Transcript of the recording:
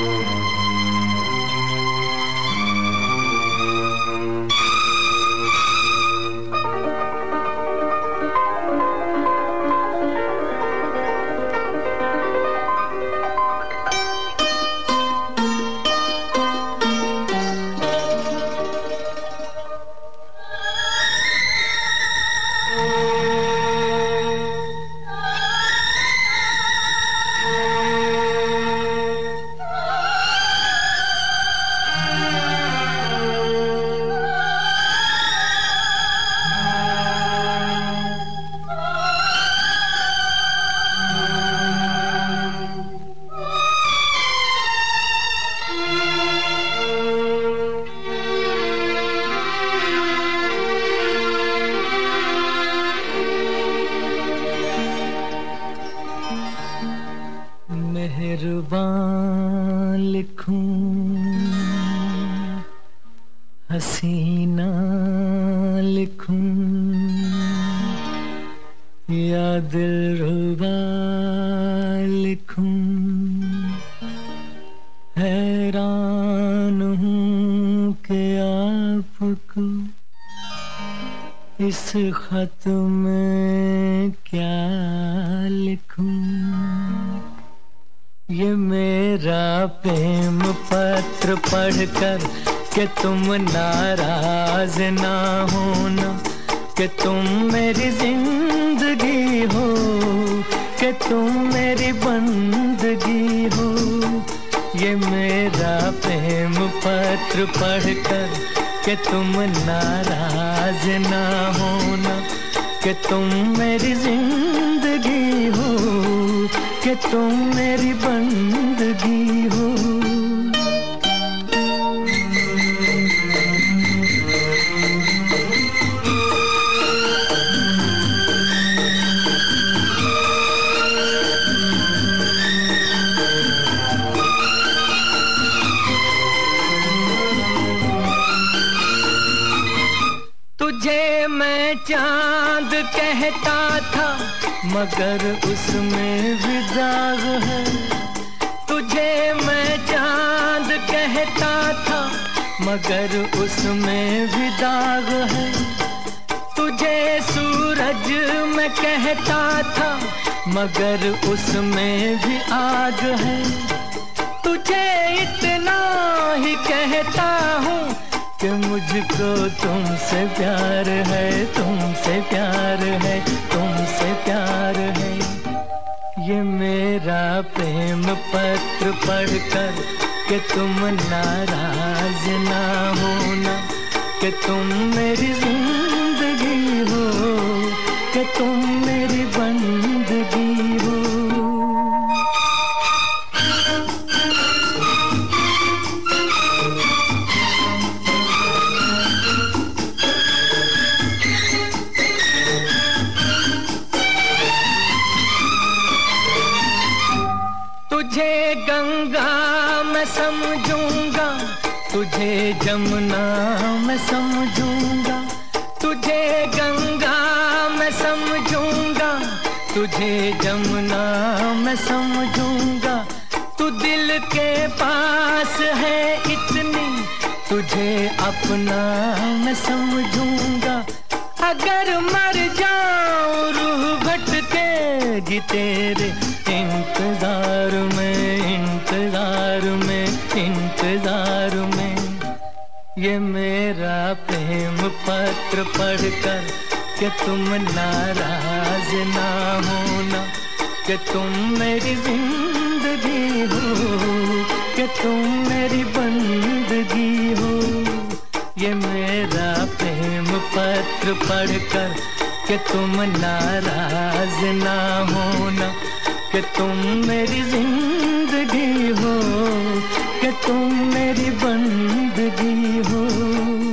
Mm-hmm. या दिल लिखूं, हैरान हूँ कि आपको इस खत में क्या लिखूं। ये मेरा प्रेम पत्र पढ़कर के तुम नाराज़ ना होना। कि तुम मेरी ज़िंदगी हो, कि तुम मेरी बंदगी हो। ये मेरा प्रेम पत्र पढ़कर कि तुम नाराज़ ना होना, कि तुम मेरी ज़िंदगी हो, कि तुम मेरी बंदगी हो। तुझे मैं चाँद कहता था, मगर उसमें भी दाग है। तुझे मैं चाँद कहता था, मगर उसमें भी दाग है। तुझे सूरज मैं कहता था, मगर उसमें भी आग है। मुझको तुमसे प्यार है, तुमसे प्यार है, तुमसे प्यार है। ये मेरा प्रेम पत्र पढ़कर कि तुम नाराज़ ना होना, कि तुम मेरी ज़िंदगी हो, कि तुम तुझे गंगा मैं समझूँगा, तुझे जमुना मैं समझूँगा, तुझे गंगा मैं समझूँगा, तुझे जमुना मैं समझूँगा, तू दिल के पास है इतनी, तुझे अपना मैं समझूँगा। अगर मर जाऊँ रूह भटकेगी तेरे इंतज़ार में इंतज़ार में इंतज़ार में। ये मेरा प्रेम पत्र पढ़कर कि तुम नाराज़ ना होना, कि तुम मेरी ज़िंदगी हो, कि तुम मेरी बंदगी हो। ये मेरा प्रेम पत्र पढ़कर कि तुम नाराज़ ना होना कि तुम मेरी ज़िंदगी हो कि तुम मेरी बंदगी हो।